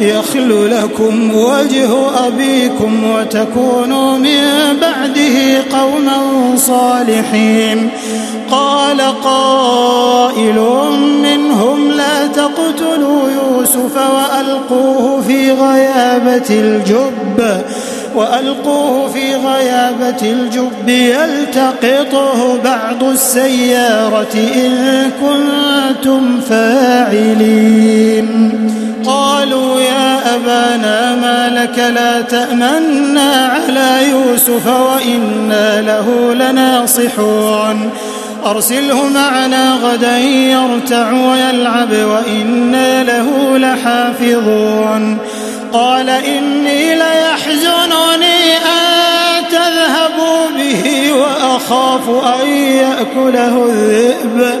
يخل لكم وجه أبيكم وتكونوا من بعده قوما صالحين. قال قائل منهم لا تقتلوا يوسف وألقوه في غيابة الجب وألقوه في غيابة الجب يلتقطه بعض السيارة إن كنتم فاعلين. قالوا يا أبانا ما لك لا تأمنا على يوسف وإنا له لناصحون. أرسله معنا غدا يرتع ويلعب وإنا له لحافظون. قال إني ليحزنني أن تذهبوا به وأخاف أن يأكله الذئب.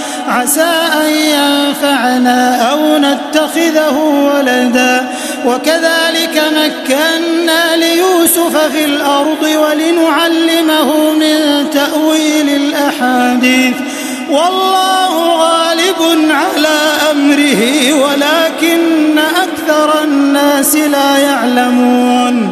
عسى أن ينفعنا أو نتخذه ولدا. وكذلك مكنا ليوسف في الأرض ولنعلمه من تأويل الأحاديث. والله غالب على أمره ولكن أكثر الناس لا يعلمون.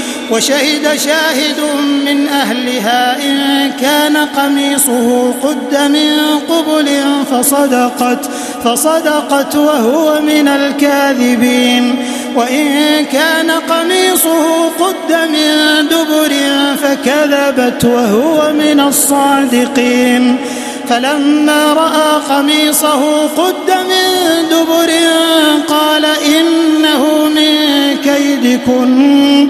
وشهد شاهد من أهلها إن كان قميصه قد من قبل فصدقت فصدقت وهو من الكاذبين. وإن كان قميصه قد من دبر فكذبت وهو من الصادقين. فلما رأى قميصه قد من دبر قال إنه من كيدكن.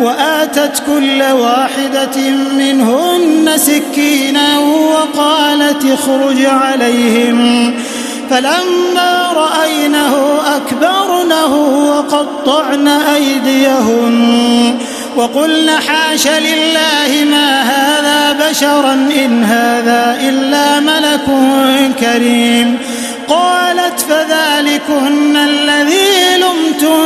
وآتت كل واحدة منهن سكينا وقالت اخرج عليهم. فلما رأينه أكبرنه وقطعن أيديهن. وقلن حاش لله ما هذا بشرا إن هذا إلا ملك كريم. قالت فذلكن الذي فيه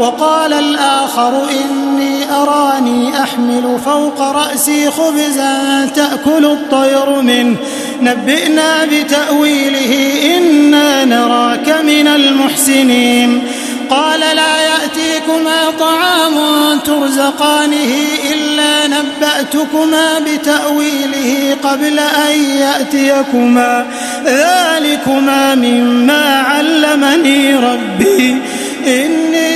وقال الآخر إني أراني أحمل فوق رأسي خبزا تأكل الطير منه. نبئنا بتأويله إنا نراك من المحسنين. قال لا يأتيكما طعام ترزقانه إلا نبأتكما بتأويله قبل أن يأتيكما. ذلكما مما علمني ربي. إني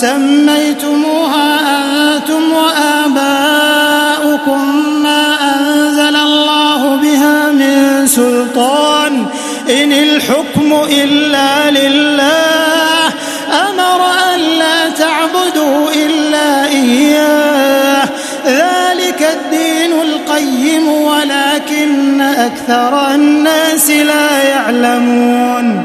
سميتموها أنتم وآباؤكم ما أنزل الله بها من سلطان. إن الحكم إلا لله. أمر أن لا تعبدوا إلا إياه. ذلك الدين القيم ولكن أكثر الناس لا يعلمون.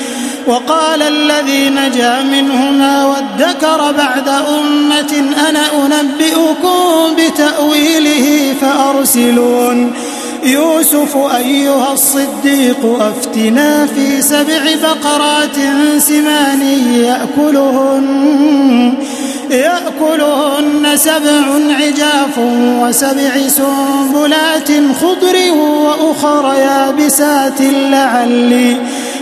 وقال الذي نجا منهما وادكر بعد أمة أنا أنبئكم بتأويله فأرسلون. يوسف أيها الصديق أفتنا في سبع بقرات سمان يأكلهن يأكلهن سبع عجاف وسبع سنبلات خضر وأخر يابسات لعلي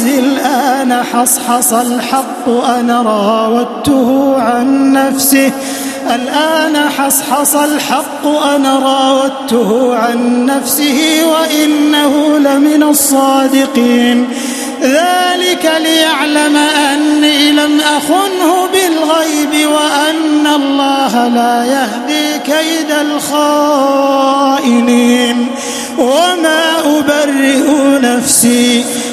العزيز الآن حصحص الحق أنا راودته عن نفسه. الآن حصحص الحق أنا راودته عن نفسه وإنه لمن الصادقين. ذلك ليعلم أني لم أخنه بالغيب وأن الله لا يهدي كيد الخائنين. وما أبرئ نفسي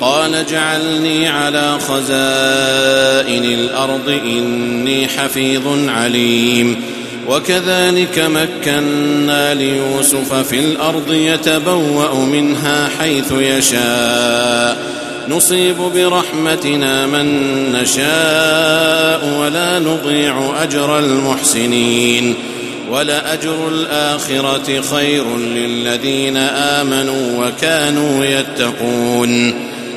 قال اجعلني على خزائن الأرض إني حفيظ عليم. وكذلك مكنا ليوسف في الأرض يتبوأ منها حيث يشاء. نصيب برحمتنا من نشاء ولا نضيع أجر المحسنين. ولأجر الآخرة خير للذين آمنوا وكانوا يتقون.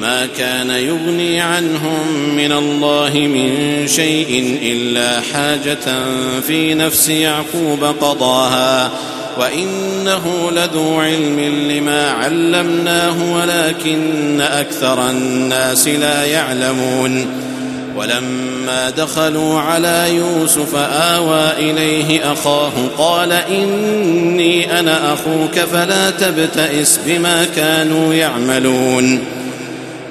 ما كان يغني عنهم من الله من شيء إلا حاجة في نفس يعقوب قضاها. وإنه لذو علم لما علمناه ولكن أكثر الناس لا يعلمون. ولما دخلوا على يوسف آوى إليه أخاه قال إني أنا أخوك فلا تبتئس بما كانوا يعملون.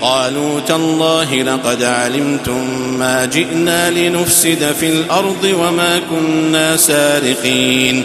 قالوا تالله لقد علمتم ما جئنا لنفسد في الأرض وما كنا سارقين.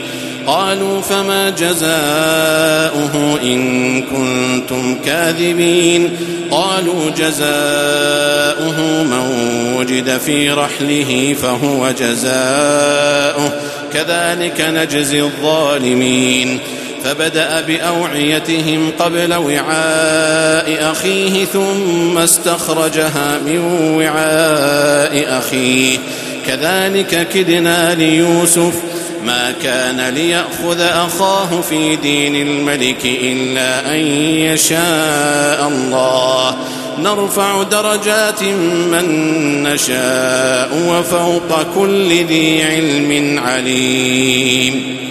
قالوا فما جزاؤه إن كنتم كاذبين؟ قالوا جزاؤه من وجد في رحله فهو جزاؤه. كذلك نجزي الظالمين. فبدأ بأوعيتهم قبل وعاء أخيه ثم استخرجها من وعاء أخيه. كذلك كدنا ليوسف ما كان ليأخذ أخاه في دين الملك إلا أن يشاء الله. نرفع درجات من نشاء وفوق كل ذي علم عليم.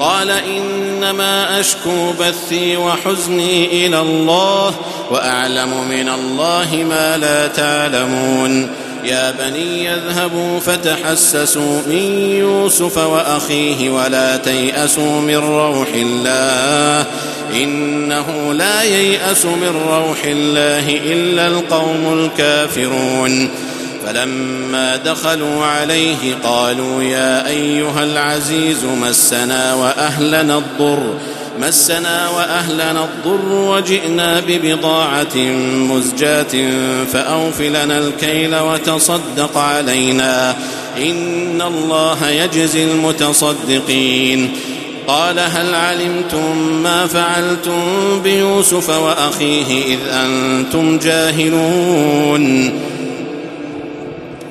قال إنما أشكو بثي وحزني إلى الله وأعلم من الله ما لا تعلمون. يا بني اذهبوا فتحسسوا من يوسف وأخيه ولا تيأسوا من روح الله. إنه لا ييأس من روح الله إلا القوم الكافرون. فلما دخلوا عليه قالوا يا أيها العزيز مسنا وأهلنا الضر مسنا وأهلنا الضر وجئنا ببضاعة مزجاة فاوف لنا الكيل وتصدق علينا إن الله يجزي المتصدقين. قال هل علمتم ما فعلتم بيوسف وأخيه إذ أنتم جاهلون؟